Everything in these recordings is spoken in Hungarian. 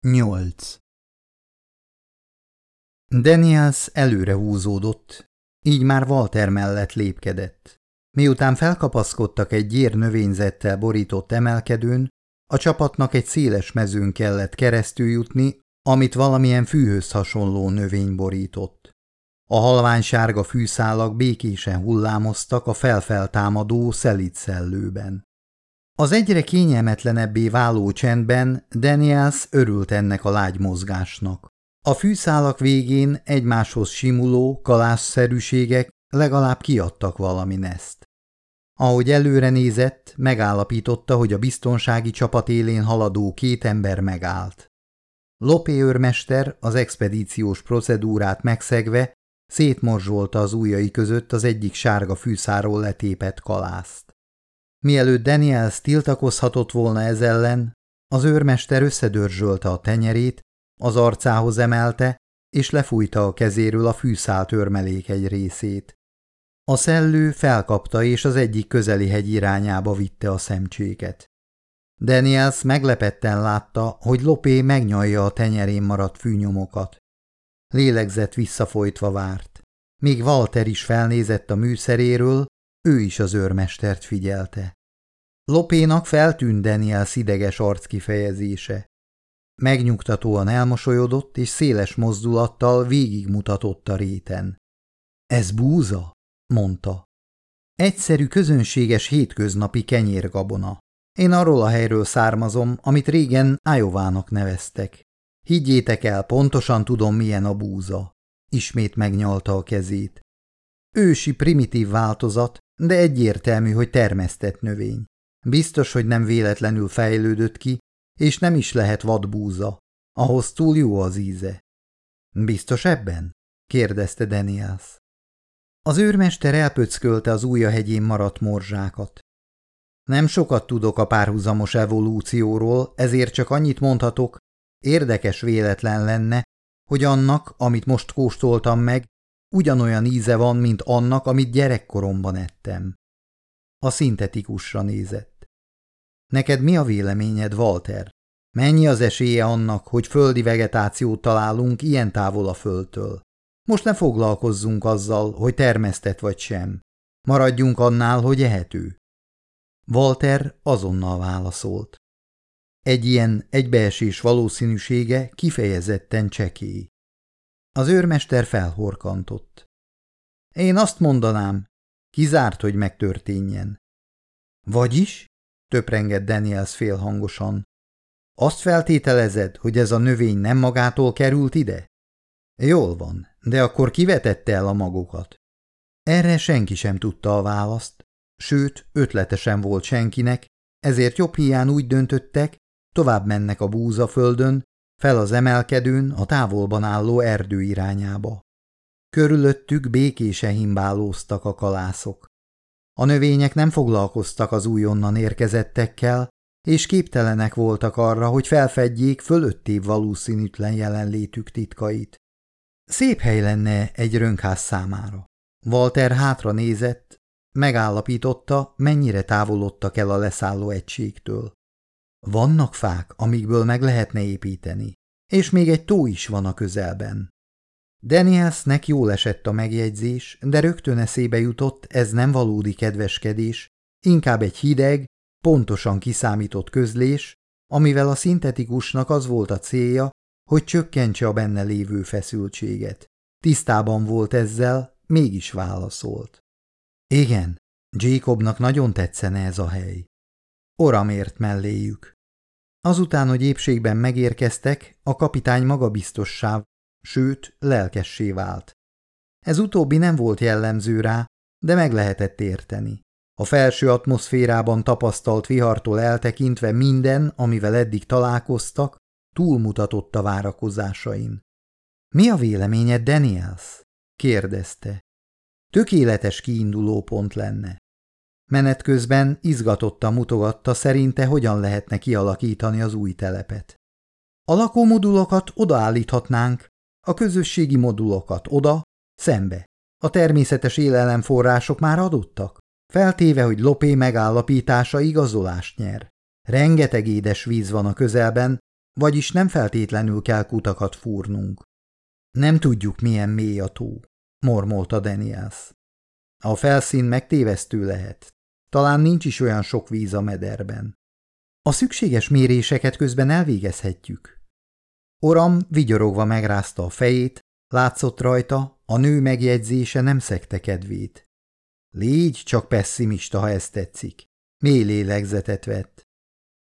8. Daniels előre húzódott, így már Walter mellett lépkedett. Miután felkapaszkodtak egy gyér növényzettel borított emelkedőn, a csapatnak egy széles mezőn kellett keresztül jutni, amit valamilyen fűhöz hasonló növény borított. A halványsárga fűszálak békésen hullámoztak a felfeltámadó szelít szellőben. Az egyre kényelmetlenebbé váló csendben Daniels örült ennek a lágy mozgásnak. A fűszálak végén egymáshoz simuló, kalásszerűségek legalább kiadtak valami neszt. Ahogy előre nézett, megállapította, hogy a biztonsági csapat élén haladó két ember megállt. Lopé őrmester az expedíciós procedúrát megszegve szétmorzsolta az ujjai között az egyik sárga fűszáról letépett kalászt. Mielőtt Daniels tiltakozhatott volna ez ellen, az őrmester összedörzsölte a tenyerét, az arcához emelte, és lefújta a kezéről a fűszál törmelék egy részét. A szellő felkapta, és az egyik közeli hegy irányába vitte a szemcséket. Daniels meglepetten látta, hogy Lopé megnyalja a tenyerén maradt fűnyomokat. Lélegzett visszafolytva várt. Míg Walter is felnézett a műszeréről, ő is az őrmestert figyelte. Lopénak feltűnt Daniel szideges arckifejezése. Megnyugtatóan elmosolyodott, és széles mozdulattal végigmutatott a réten. – Ez búza? – mondta. – Egyszerű, közönséges hétköznapi kenyérgabona. Én arról a helyről származom, amit régen Ájovának neveztek. Higgyétek el, pontosan tudom, milyen a búza. Ismét megnyalta a kezét. Ősi primitív változat, de egyértelmű, hogy termesztett növény. Biztos, hogy nem véletlenül fejlődött ki, és nem is lehet vadbúza. Ahhoz túl jó az íze. Biztos ebben? kérdezte Daniels. Az őrmester elpöckölte az hegyén maradt morzsákat. Nem sokat tudok a párhuzamos evolúcióról, ezért csak annyit mondhatok, érdekes véletlen lenne, hogy annak, amit most kóstoltam meg, ugyanolyan íze van, mint annak, amit gyerekkoromban ettem. A szintetikusra nézett. Neked mi a véleményed, Walter? Mennyi az esélye annak, hogy földi vegetációt találunk ilyen távol a földtől? Most ne foglalkozzunk azzal, hogy termesztett vagy sem. Maradjunk annál, hogy ehető. Walter azonnal válaszolt. Egy ilyen egybeesés valószínűsége kifejezetten csekély. Az őrmester felhorkantott. Én azt mondanám, kizárt, hogy megtörténjen. Vagyis? töprengett Daniels félhangosan. Azt feltételezed, hogy ez a növény nem magától került ide? Jól van, de akkor kivetette el a magokat? Erre senki sem tudta a választ, sőt, ötletesen volt senkinek, ezért jobb hián úgy döntöttek, tovább mennek a búzaföldön, fel az emelkedőn a távolban álló erdő irányába. Körülöttük békésen himbálóztak a kalászok. A növények nem foglalkoztak az újonnan érkezettekkel, és képtelenek voltak arra, hogy felfedjék fölöttébb valószínűtlen jelenlétük titkait. Szép hely lenne egy rönkház számára. Walter hátra nézett, megállapította, mennyire távolodtak el a leszálló egységtől. Vannak fák, amikből meg lehetne építeni, és még egy tó is van a közelben. Danielsnek jól esett a megjegyzés, de rögtön eszébe jutott, ez nem valódi kedveskedés, inkább egy hideg, pontosan kiszámított közlés, amivel a szintetikusnak az volt a célja, hogy csökkentse a benne lévő feszültséget. Tisztában volt ezzel, mégis válaszolt. Igen, Jacobnak nagyon tetszene ez a hely. Oramért melléjük. Azután, hogy épségben megérkeztek, a kapitány magabiztossá, sőt, lelkessé vált. Ez utóbbi nem volt jellemző rá, de meg lehetett érteni. A felső atmoszférában tapasztalt vihartól eltekintve minden, amivel eddig találkoztak, túlmutatott a várakozásain. – Mi a véleményed, Daniels? – kérdezte. Tökéletes kiinduló pont lenne. Menet közben izgatottan mutogatta szerinte, hogyan lehetne kialakítani az új telepet. A lakómodulokat odaállíthatnánk, a közösségi modulokat oda, szembe. A természetes élelemforrások már adottak, feltéve, hogy Lopé megállapítása igazolást nyer. Rengeteg édes víz van a közelben, vagyis nem feltétlenül kell kutakat fúrnunk. Nem tudjuk, milyen mély a tó, mormolta Daniels. A felszín megtévesztő lehet. Talán nincs is olyan sok víz a mederben. A szükséges méréseket közben elvégezhetjük. Oram vigyorogva megrázta a fejét, látszott rajta, a nő megjegyzése nem szekte kedvét. Légy csak pessimista, ha ezt tetszik. Mély lélegzetet vett.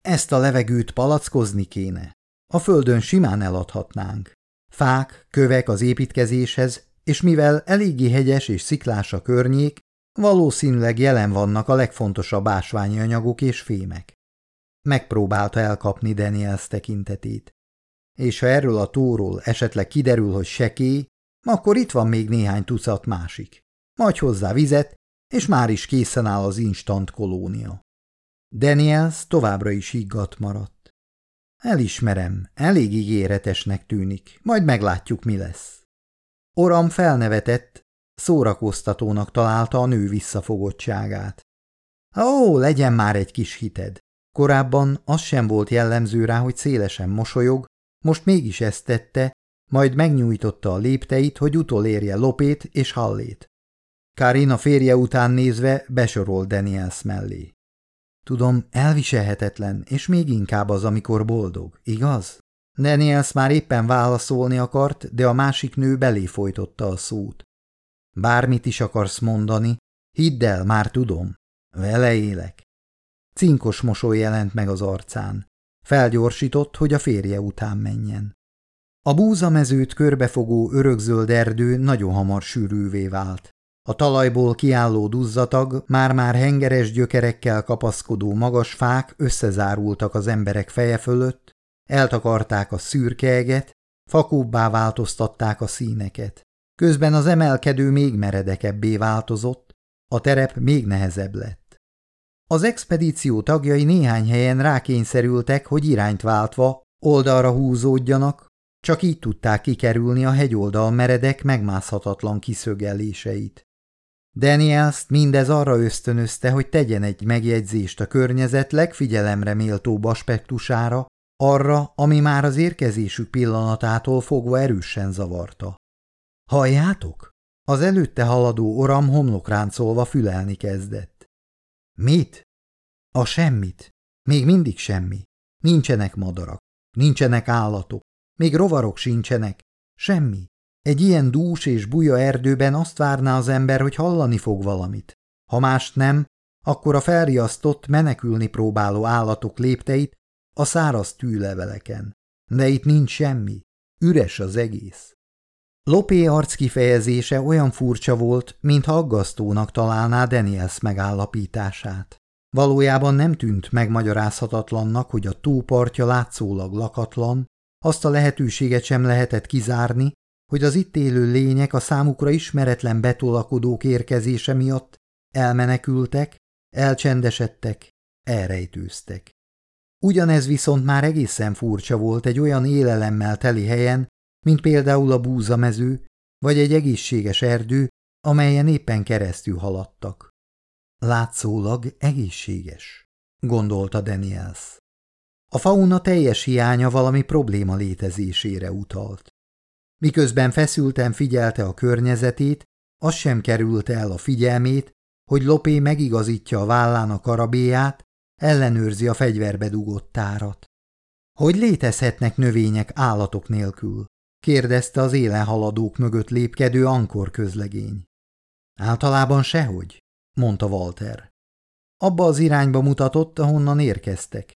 Ezt a levegőt palackozni kéne. A földön simán eladhatnánk. Fák, kövek az építkezéshez, és mivel eléggé hegyes és sziklás a környék, valószínűleg jelen vannak a legfontosabb ásványi anyagok és fémek. Megpróbálta elkapni Daniels tekintetét. És ha erről a tóról esetleg kiderül, hogy seké, akkor itt van még néhány tucat másik. Majd hozzá vizet, és már is készen áll az instant kolónia. Daniels továbbra is higgadt maradt. Elismerem, elég ígéretesnek tűnik, majd meglátjuk, mi lesz. Oram felnevetett, szórakoztatónak találta a nő visszafogottságát. Ó, legyen már egy kis hited. Korábban az sem volt jellemző rá, hogy szélesen mosolyog, most mégis ezt tette, majd megnyújtotta a lépteit, hogy utolérje Lopét és Hallét. Karina férje után nézve besorolt Daniels mellé. Tudom, elviselhetetlen, és még inkább az, amikor boldog, igaz? Daniels már éppen válaszolni akart, de a másik nő belé folytotta a szót. Bármit is akarsz mondani, hidd el, már tudom. Vele élek. Cinkos mosoly jelent meg az arcán. Felgyorsított, hogy a férje után menjen. A búzamezőt körbefogó örökzöld erdő nagyon hamar sűrűvé vált. A talajból kiálló duzzatag, már-már hengeres gyökerekkel kapaszkodó magas fák összezárultak az emberek feje fölött, eltakarták a szürkeeget, fakóbbá változtatták a színeket. Közben az emelkedő még meredekebbé változott, a terep még nehezebb lett. Az expedíció tagjai néhány helyen rákényszerültek, hogy irányt váltva oldalra húzódjanak, csak így tudták kikerülni a hegyoldal meredek, megmászhatatlan kiszögeléseit. Daniels mindez arra ösztönözte, hogy tegyen egy megjegyzést a környezet legfigyelemre méltóbb aspektusára, arra, ami már az érkezésük pillanatától fogva erősen zavarta. Halljátok? Az előtte haladó oram homlokráncolva fülelni kezdett. Mit? A semmit. Még mindig semmi. Nincsenek madarak, nincsenek állatok, még rovarok sincsenek. Semmi. Egy ilyen dús és buja erdőben azt várná az ember, hogy hallani fog valamit. Ha mást nem, akkor a felriasztott, menekülni próbáló állatok lépteit a száraz tűleveleken. De itt nincs semmi. Üres az egész. Lopé arc kifejezése olyan furcsa volt, mintha aggasztónak találná Daniels megállapítását. Valójában nem tűnt megmagyarázhatatlannak, hogy a tópartja látszólag lakatlan, azt a lehetőséget sem lehetett kizárni, hogy az itt élő lények a számukra ismeretlen betolakodók érkezése miatt elmenekültek, elcsendesedtek, elrejtőztek. Ugyanez viszont már egészen furcsa volt egy olyan élelemmel teli helyen, mint például a búzamező, vagy egy egészséges erdő, amelyen éppen keresztül haladtak. Látszólag egészséges, gondolta Daniels. A fauna teljes hiánya valami probléma létezésére utalt. Miközben feszülten figyelte a környezetét, az sem került el a figyelmét, hogy Lopé megigazítja a vállán a karabéját, ellenőrzi a fegyverbe dugott tárat. Hogy létezhetnek növények állatok nélkül? Kérdezte az élen haladók mögött lépkedő ankor közlegény. Általában sehogy, mondta Walter. Abba az irányba mutatott, ahonnan érkeztek.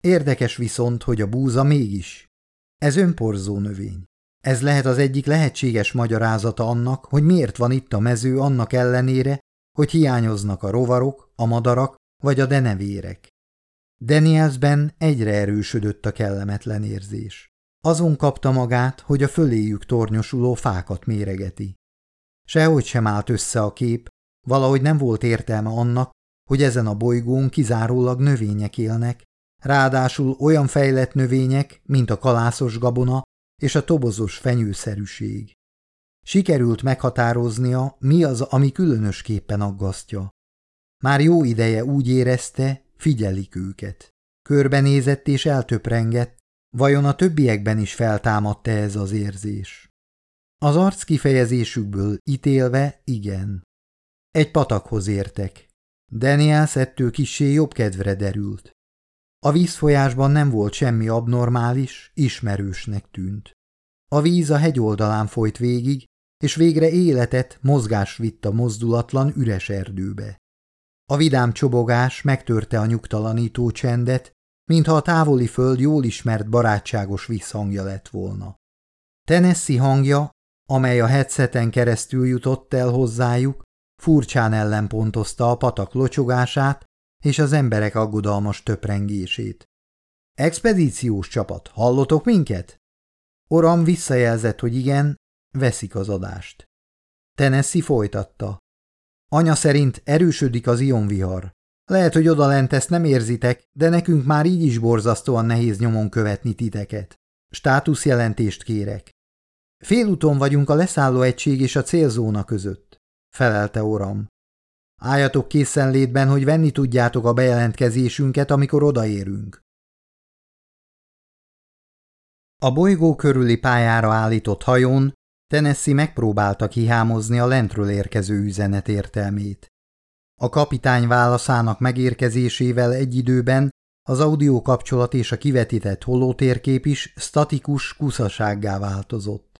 Érdekes viszont, hogy a búza mégis. Ez önporzó növény. Ez lehet az egyik lehetséges magyarázata annak, hogy miért van itt a mező annak ellenére, hogy hiányoznak a rovarok, a madarak vagy a denevérek. Danielsben egyre erősödött a kellemetlen érzés. Azon kapta magát, hogy a föléjük tornyosuló fákat méregeti. Sehogy sem állt össze a kép, valahogy nem volt értelme annak, hogy ezen a bolygón kizárólag növények élnek, ráadásul olyan fejlett növények, mint a kalászos gabona és a tobozos fenyőszerűség. Sikerült meghatároznia, mi az, ami különösképpen aggasztja. Már jó ideje úgy érezte, figyelik őket. Körbenézett és eltöprengett, Vajon a többiekben is feltámadta ez az érzés? Az arc kifejezésükből ítélve igen. Egy patakhoz értek. Daniels ettől kissé jobb kedvre derült. A vízfolyásban nem volt semmi abnormális, ismerősnek tűnt. A víz a hegy oldalán folyt végig, és végre életet, mozgás vitt a mozdulatlan, üres erdőbe. A vidám csobogás megtörte a nyugtalanító csendet, mintha a távoli föld jól ismert barátságos visszhangja lett volna. Tennessee hangja, amely a headseten keresztül jutott el hozzájuk, furcsán ellenpontozta a patak locsogását és az emberek aggodalmas töprengését. Expedíciós csapat, hallotok minket? Oram visszajelzett, hogy igen, veszik az adást. Tennessee folytatta. Anya szerint erősödik az ionvihar. Lehet, hogy odalent ezt nem érzitek, de nekünk már így is borzasztóan nehéz nyomon követni titeket. Státuszjelentést kérek. Félúton vagyunk a leszálló egység és a célzóna között, felelte Oram. Álljatok készenlétben, hogy venni tudjátok a bejelentkezésünket, amikor odaérünk. A bolygó körüli pályára állított hajón Tennessee megpróbálta kihámozni a lentről érkező üzenet értelmét. A kapitány válaszának megérkezésével egy időben az audio kapcsolat és a kivetített holótérkép is statikus kuszasággá változott.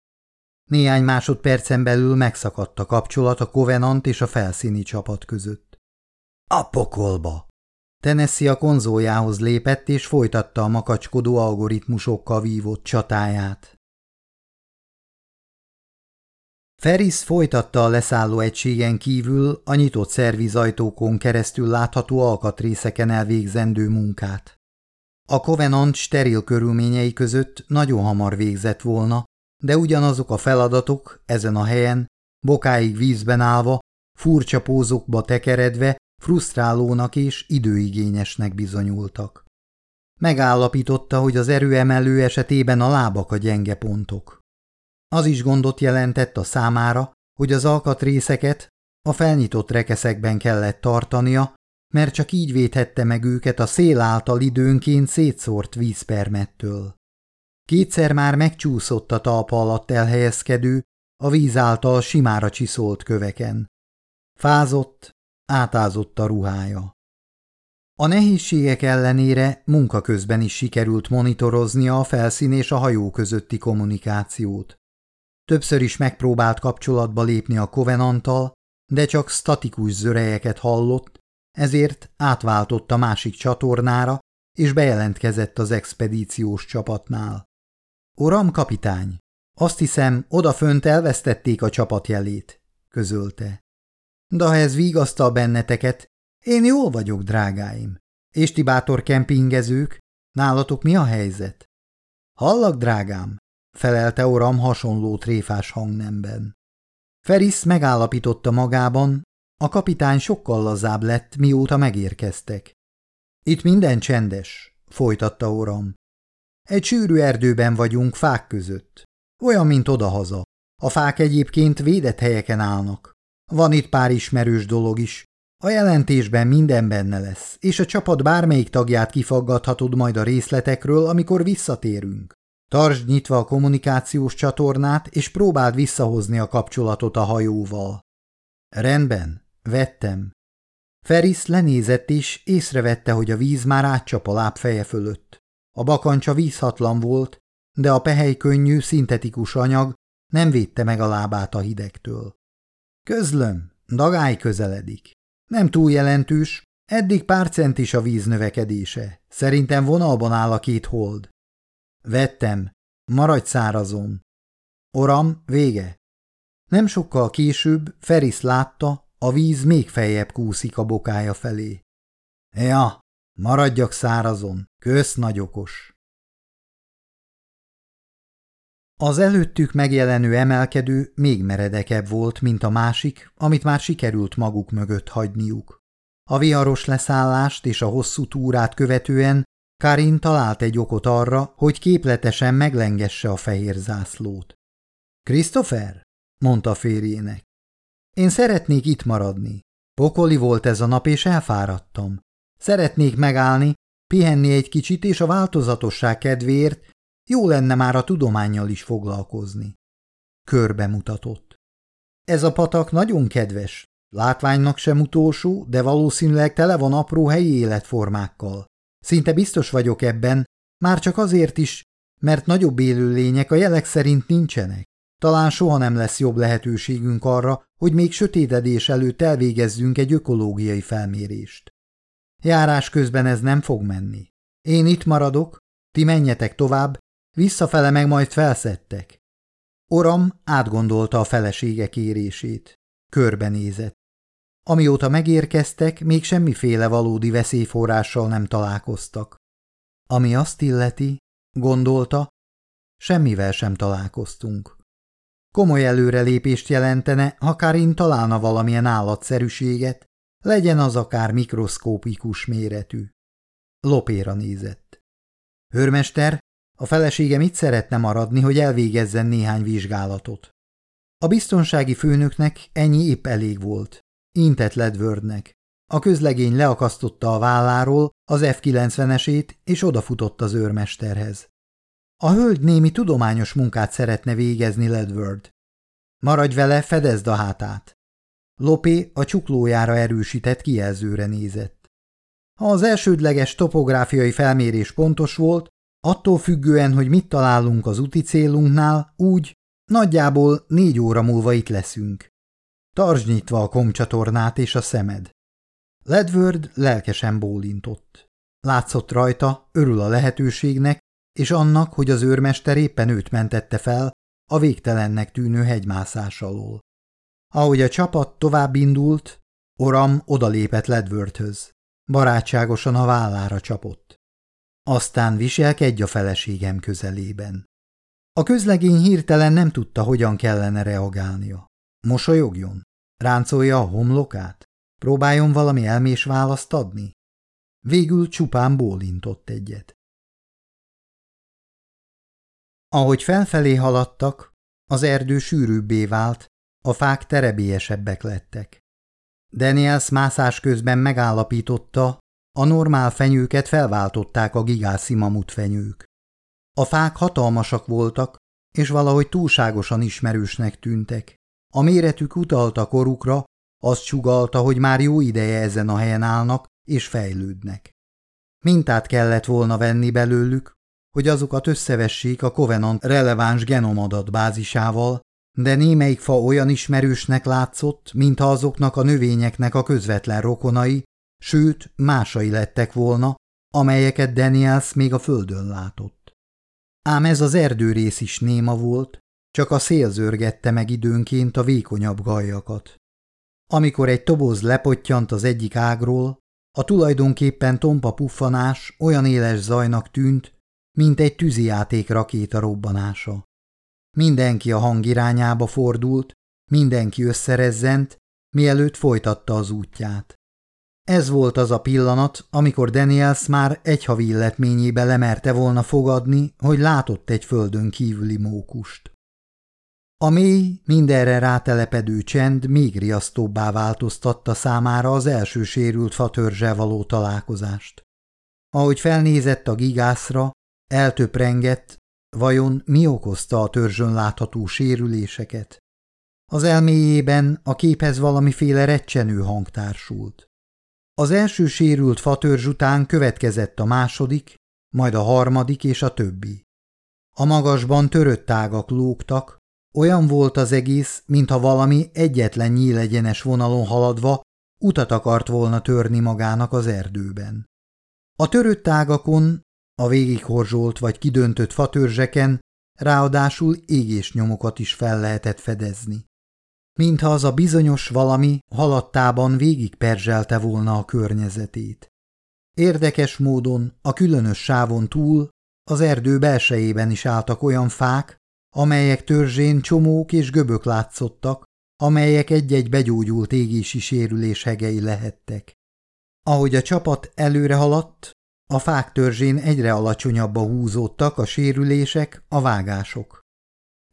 Néhány másodpercen belül megszakadt a kapcsolat a Covenant és a felszíni csapat között. A pokolba! Tennessee a konzoljához lépett és folytatta a makacskodó algoritmusokkal vívott csatáját. Ferris folytatta a leszálló egységen kívül a nyitott szervizajtókon keresztül látható alkatrészeken elvégzendő munkát. A Covenant steril körülményei között nagyon hamar végzett volna, de ugyanazok a feladatok ezen a helyen, bokáig vízben állva, furcsa pózokba tekeredve, frusztrálónak és időigényesnek bizonyultak. Megállapította, hogy az erőemelő esetében a lábak a gyenge pontok. Az is gondot jelentett a számára, hogy az alkatrészeket a felnyitott rekeszekben kellett tartania, mert csak így védhette meg őket a szél által időnként szétszórt vízpermettől. Kétszer már megcsúszott a talpa alatt elhelyezkedő, a víz által simára csiszolt köveken. Fázott, átázott a ruhája. A nehézségek ellenére munka közben is sikerült monitoroznia a felszín és a hajó közötti kommunikációt. Többször is megpróbált kapcsolatba lépni a kovenantal, de csak statikus zörejeket hallott, ezért átváltott a másik csatornára, és bejelentkezett az expedíciós csapatnál. Uram kapitány, azt hiszem, odafönt elvesztették a csapatjelét, közölte. De ha ez vigasztal benneteket, én jól vagyok, drágáim. És ti bátor kempingezők, nálatok mi a helyzet? Hallak, drágám, felelte Oram hasonló tréfás hangnemben. Feris megállapította magában, a kapitány sokkal lazább lett, mióta megérkeztek. Itt minden csendes, folytatta Oram. Egy sűrű erdőben vagyunk fák között. Olyan, mint odahaza. A fák egyébként védett helyeken állnak. Van itt pár ismerős dolog is. A jelentésben minden benne lesz, és a csapat bármelyik tagját kifaggathatod majd a részletekről, amikor visszatérünk. Tartsd nyitva a kommunikációs csatornát, és próbáld visszahozni a kapcsolatot a hajóval. Rendben, vettem. Feris lenézett is, észrevette, hogy a víz már átcsap a láb feje fölött. A bakancsa vízhatlan volt, de a pehely könnyű, szintetikus anyag nem védte meg a lábát a hidegtől. Közlöm, dagály közeledik. Nem túl jelentős, eddig pár centis a víz növekedése. Szerintem vonalban áll a két hold. Vettem, maradj szárazon. Oram, vége. Nem sokkal később Feris látta, a víz még feljebb kúszik a bokája felé. Ja, Maradjak szárazon, kösz nagyokos. Az előttük megjelenő emelkedő még meredekebb volt, mint a másik, amit már sikerült maguk mögött hagyniuk. A viharos leszállást és a hosszú túrát követően Karin talált egy okot arra, hogy képletesen meglengesse a fehér zászlót. – Christopher? – mondta férjének. – Én szeretnék itt maradni. Pokoli volt ez a nap, és elfáradtam. Szeretnék megállni, pihenni egy kicsit, és a változatosság kedvéért Jó lenne már a tudományjal is foglalkozni. Körbe mutatott. Ez a patak nagyon kedves, látványnak sem utolsó, de valószínűleg tele van apró helyi életformákkal. Szinte biztos vagyok ebben, már csak azért is, mert nagyobb élőlények a jelek szerint nincsenek. Talán soha nem lesz jobb lehetőségünk arra, hogy még sötétedés előtt elvégezzünk egy ökológiai felmérést. Járás közben ez nem fog menni. Én itt maradok, ti menjetek tovább, visszafele meg majd felszedtek. Oram átgondolta a felesége kérését. Körbenézett. Amióta megérkeztek, még semmiféle valódi veszélyforrással nem találkoztak. Ami azt illeti, gondolta, semmivel sem találkoztunk. Komoly előrelépést jelentene, ha Karin találna valamilyen állatszerűséget, legyen az akár mikroszkópikus méretű. Lopéra nézett. Hörmester, a felesége mit szeretne maradni, hogy elvégezzen néhány vizsgálatot? A biztonsági főnöknek ennyi épp elég volt. Intett Ledwardnek. A közlegény leakasztotta a válláról az F-90-esét, és odafutott az őrmesterhez. A hölgy némi tudományos munkát szeretne végezni, Ledward. Maradj vele, fedezd a hátát. Lopé a csuklójára erősített kijelzőre nézett. Ha az elsődleges topográfiai felmérés pontos volt, attól függően, hogy mit találunk az úti célunknál, úgy nagyjából négy óra múlva itt leszünk. Tartsd nyitva a komcsatornát és a szemed. Ledward lelkesen bólintott. Látszott rajta, örül a lehetőségnek, és annak, hogy az őrmester éppen őt mentette fel a végtelennek tűnő hegymászás alól. Ahogy a csapat tovább indult, Oram odalépett Ledwardhöz. Barátságosan a vállára csapott. Aztán viselkedj a feleségem közelében. A közlegény hirtelen nem tudta, hogyan kellene reagálnia. Mosolyogjon? Ráncolja a homlokát? Próbáljon valami elmés választ adni? Végül csupán bólintott egyet. Ahogy felfelé haladtak, az erdő sűrűbbé vált, a fák terebélyesebbek lettek. Daniels mászás közben megállapította, a normál fenyőket felváltották a gigászi mamut fenyők. A fák hatalmasak voltak, és valahogy túlságosan ismerősnek tűntek. A méretük utalta korukra, azt sugalta, hogy már jó ideje ezen a helyen állnak és fejlődnek. Mintát kellett volna venni belőlük, hogy azokat összevessék a Covenant releváns genomadat bázisával, de némelyik fa olyan ismerősnek látszott, mintha azoknak a növényeknek a közvetlen rokonai, sőt, másai lettek volna, amelyeket Daniels még a földön látott. Ám ez az erdőrész is néma volt, csak a szél zörgette meg időnként a vékonyabb gajakat. Amikor egy toboz lepottyant az egyik ágról, a tulajdonképpen tompa puffanás olyan éles zajnak tűnt, mint egy tűzijáték rakéta robbanása. Mindenki a hang irányába fordult, mindenki összerezzent, mielőtt folytatta az útját. Ez volt az a pillanat, amikor Daniels már egy havi illetményébe lemerte volna fogadni, hogy látott egy földön kívüli mókust. A mély, mindenre rátelepedő csend még riasztóbbá változtatta számára az első sérült fatörzsel való találkozást. Ahogy felnézett a gigászra, eltöprengett, vajon mi okozta a törzsön látható sérüléseket? Az elméjében a képhez valamiféle recsenő hang társult. Az első sérült fatörzs után következett a második, majd a harmadik és a többi. A magasban törött tágak lógtak, olyan volt az egész, mintha valami egyetlen nyílegyenes vonalon haladva utat akart volna törni magának az erdőben. A törött tágakon, a végighorzsolt vagy kidöntött fatörzseken ráadásul égésnyomokat is fel lehetett fedezni. Mintha az a bizonyos valami halattában végig perzselte volna a környezetét. Érdekes módon a különös sávon túl az erdő belsejében is álltak olyan fák, amelyek törzsén csomók és göbök látszottak, amelyek egy-egy begyógyult égési sérülés hegei lehettek. Ahogy a csapat előre haladt, a fák törzsén egyre alacsonyabba húzódtak a sérülések, a vágások.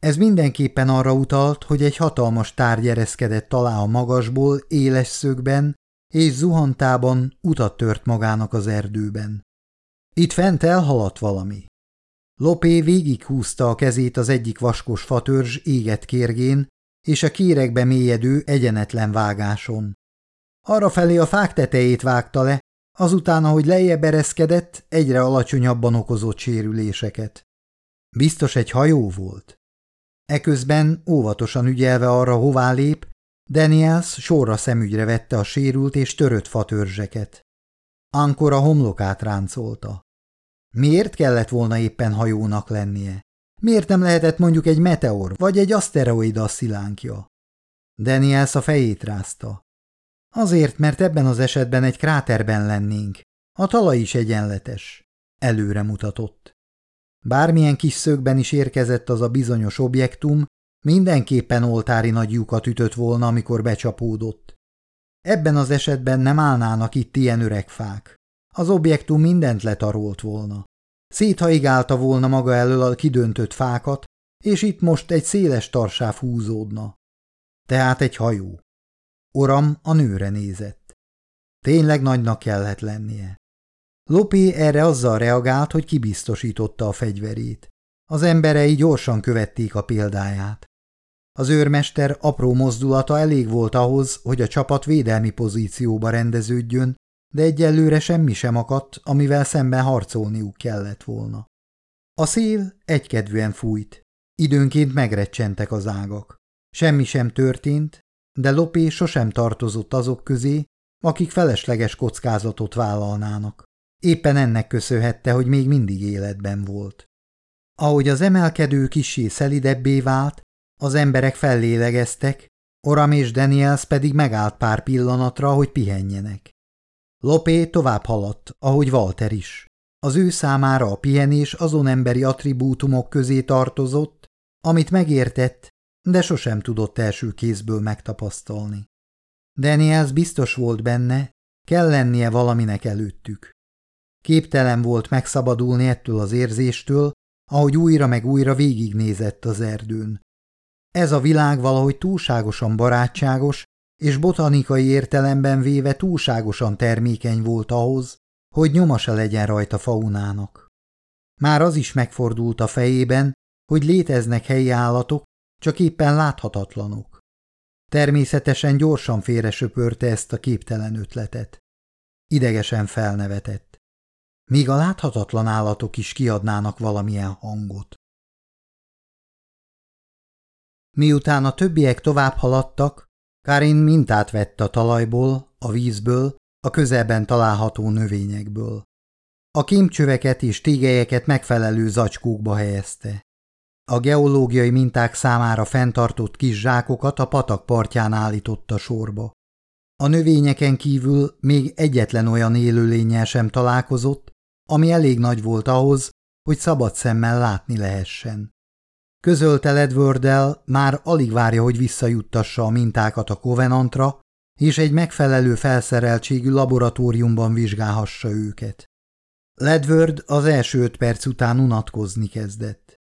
Ez mindenképpen arra utalt, hogy egy hatalmas tárgy ereszkedett alá a magasból, éles szögben, és zuhantában utat tört magának az erdőben. Itt fent elhaladt valami. Lopé végighúzta a kezét az egyik vaskos fatörzs égett kérgén és a kéregbe mélyedő egyenetlen vágáson. Arrafelé a fák tetejét vágta le, azután, ahogy lejjebb ereszkedett, egyre alacsonyabban okozott sérüléseket. Biztos egy hajó volt. Eközben óvatosan ügyelve arra, hová lép, Daniels sorra szemügyre vette a sérült és törött fatörzseket. Ankor a homlokát ráncolta. Miért kellett volna éppen hajónak lennie? Miért nem lehetett mondjuk egy meteor vagy egy aszteroida szilánkja? Daniels a fejét rázta. Azért, mert ebben az esetben egy kráterben lennénk. A talaj is egyenletes. Előre mutatott. Bármilyen kis szögben is érkezett az a bizonyos objektum, mindenképpen oltári nagy lyukat ütött volna, amikor becsapódott. Ebben az esetben nem állnának itt ilyen öreg fák. Az objektum mindent letarolt volna. Széthaigálta volna maga elől a kidöntött fákat, és itt most egy széles tarsáv húzódna. Tehát egy hajó. Oram a nőre nézett. Tényleg nagynak kellett lennie. Lopé erre azzal reagált, hogy kibiztosította a fegyverét. Az emberei gyorsan követték a példáját. Az őrmester apró mozdulata elég volt ahhoz, hogy a csapat védelmi pozícióba rendeződjön, de egyelőre semmi sem akadt, amivel szemben harcolniuk kellett volna. A szél egykedvűen fújt, időnként megrecsentek az ágak. Semmi sem történt, de Lopé sosem tartozott azok közé, akik felesleges kockázatot vállalnának. Éppen ennek köszönhette, hogy még mindig életben volt. Ahogy az emelkedő kisé szelidebbé vált, az emberek fellélegeztek, Oram és Daniels pedig megállt pár pillanatra, hogy pihenjenek. Lopé tovább haladt, ahogy Walter is. Az ő számára a pihenés azon emberi attribútumok közé tartozott, amit megértett, de sosem tudott első kézből megtapasztalni. Daniels biztos volt benne, kell lennie valaminek előttük. Képtelen volt megszabadulni ettől az érzéstől, ahogy újra meg újra végignézett az erdőn. Ez a világ valahogy túlságosan barátságos, és botanikai értelemben véve túlságosan termékeny volt ahhoz, hogy nyoma se legyen rajta faunának. Már az is megfordult a fejében, hogy léteznek helyi állatok, csak éppen láthatatlanok. Természetesen gyorsan félre söpörte ezt a képtelen ötletet. Idegesen felnevetett. Míg a láthatatlan állatok is kiadnának valamilyen hangot. Miután a többiek tovább haladtak, Karin mintát vett a talajból, a vízből, a közelben található növényekből. A kémcsöveket és tégelyeket megfelelő zacskókba helyezte. A geológiai minták számára fenntartott kis zsákokat a patak partján állította sorba. A növényeken kívül még egyetlen olyan élőlényel sem találkozott, ami elég nagy volt ahhoz, hogy szabad szemmel látni lehessen. Közölte Ledwardel, már alig várja, hogy visszajuttassa a mintákat a Covenantra, és egy megfelelő felszereltségű laboratóriumban vizsgálhassa őket. Ledward az első öt perc után unatkozni kezdett.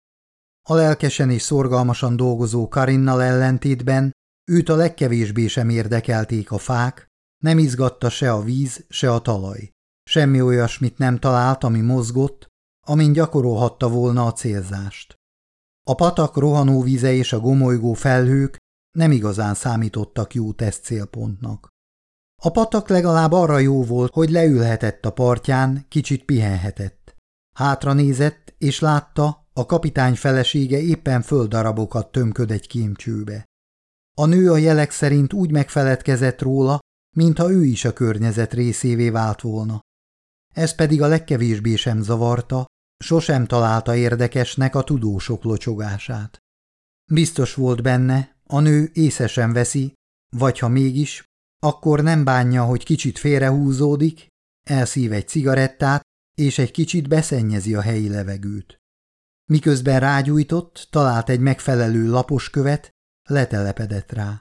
A lelkesen és szorgalmasan dolgozó Karinnal ellentétben őt a legkevésbé sem érdekelték a fák, nem izgatta se a víz, se a talaj. Semmi olyasmit nem talált, ami mozgott, amin gyakorolhatta volna a célzást. A patak rohanó vize és a gomolygó felhők nem igazán számítottak jó teszt célpontnak. A patak legalább arra jó volt, hogy leülhetett a partján, kicsit pihenhetett. Hátra nézett, és látta, a kapitány felesége éppen földdarabokat tömköd egy kémcsőbe. A nő a jelek szerint úgy megfeledkezett róla, mintha ő is a környezet részévé vált volna. Ez pedig a legkevésbé sem zavarta, Sosem találta érdekesnek a tudósok locsogását. Biztos volt benne, a nő észre sem veszi, vagy ha mégis, akkor nem bánja, hogy kicsit félrehúzódik, elszív egy cigarettát, és egy kicsit beszennyezi a helyi levegőt. Miközben rágyújtott, talált egy megfelelő lapos követ, letelepedett rá.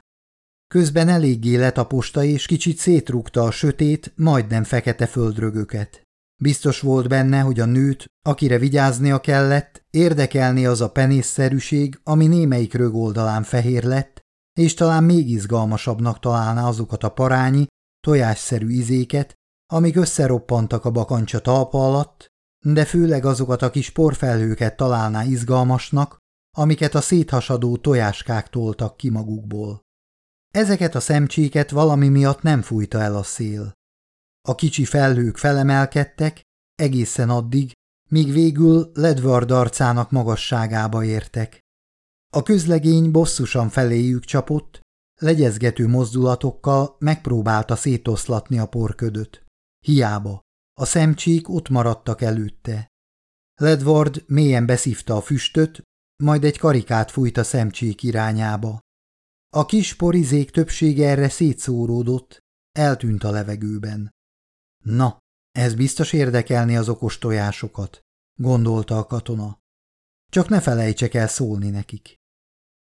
Közben eléggé letaposta és kicsit szétrúgta a sötét, majdnem fekete földrögöket. Biztos volt benne, hogy a nőt, akire vigyáznia kellett, érdekelni az a penészszerűség, ami némelyik rögoldalán fehér lett, és talán még izgalmasabbnak találná azokat a parányi, tojásszerű izéket, amik összeroppantak a bakancsa talpa alatt, de főleg azokat a kis porfelhőket találná izgalmasnak, amiket a széthasadó tojáskák toltak ki magukból. Ezeket a szemcséket valami miatt nem fújta el a szél. A kicsi felhők felemelkedtek, egészen addig, míg végül Ledward arcának magasságába értek. A közlegény bosszusan feléjük csapott, legyezgető mozdulatokkal megpróbálta szétoszlatni a porködöt. Hiába, a szemcsík ott maradtak előtte. Ledward mélyen beszívta a füstöt, majd egy karikát fújt a szemcsík irányába. A kis porizék többsége erre szétszóródott, eltűnt a levegőben. Na, ez biztos érdekelni az okos tojásokat, gondolta a katona. Csak ne felejtsek el szólni nekik.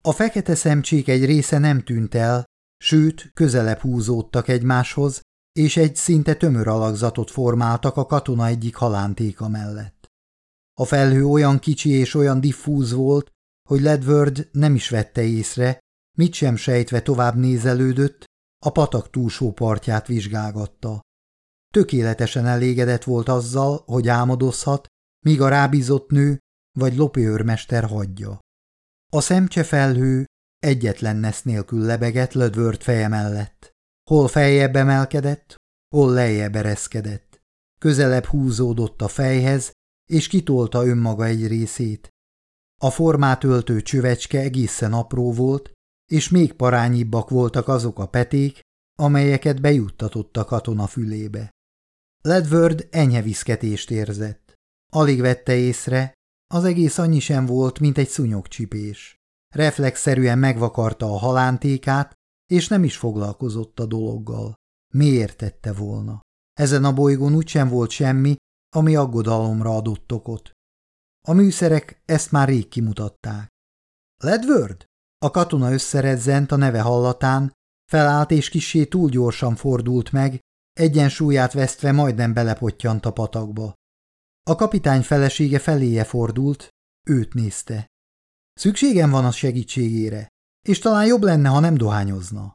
A fekete szemcsék egy része nem tűnt el, sőt, közelebb húzódtak egymáshoz, és egy szinte tömör alakzatot formáltak a katona egyik halántéka mellett. A felhő olyan kicsi és olyan diffúz volt, hogy Ledward nem is vette észre, mit sem sejtve tovább nézelődött, a patak túlsó partját vizsgálgatta. Tökéletesen elégedett volt azzal, hogy álmodozhat, míg a rábízott nő vagy lopőrmester hagyja. A szemcse felhő egyetlen nesz nélkül lebegett Lödvört feje mellett. Hol feljebb emelkedett, hol lejjebb ereszkedett. Közelebb húzódott a fejhez, és kitolta önmaga egy részét. A formát öltő csövecske egészen apró volt, és még parányibbak voltak azok a peték, amelyeket bejuttatott a katona fülébe. Ledward enyhe viszketést érzett. Alig vette észre, az egész annyi sem volt, mint egy szúnyogcsipés. Reflexzerűen megvakarta a halántékát, és nem is foglalkozott a dologgal. Miért tette volna? Ezen a bolygón úgysem volt semmi, ami aggodalomra adott okot. A műszerek ezt már rég kimutatták. Ledward? A katona összerezzent a neve hallatán, felállt és kissé túl gyorsan fordult meg, egyensúlyát vesztve majdnem belepottyant a patakba. A kapitány felesége feléje fordult, őt nézte. Szükségem van a segítségére, és talán jobb lenne, ha nem dohányozna.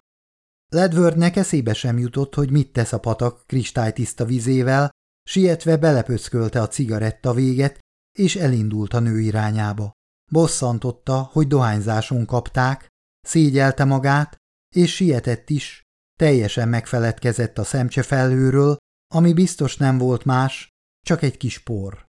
Ledwardnek eszébe sem jutott, hogy mit tesz a patak kristálytiszta vizével, sietve belepöckölte a cigaretta véget, és elindult a nő irányába. Bosszantotta, hogy dohányzáson kapták, szégyelte magát, és sietett is, teljesen megfeledkezett a szemcsefelhőről, ami biztos nem volt más, csak egy kis por.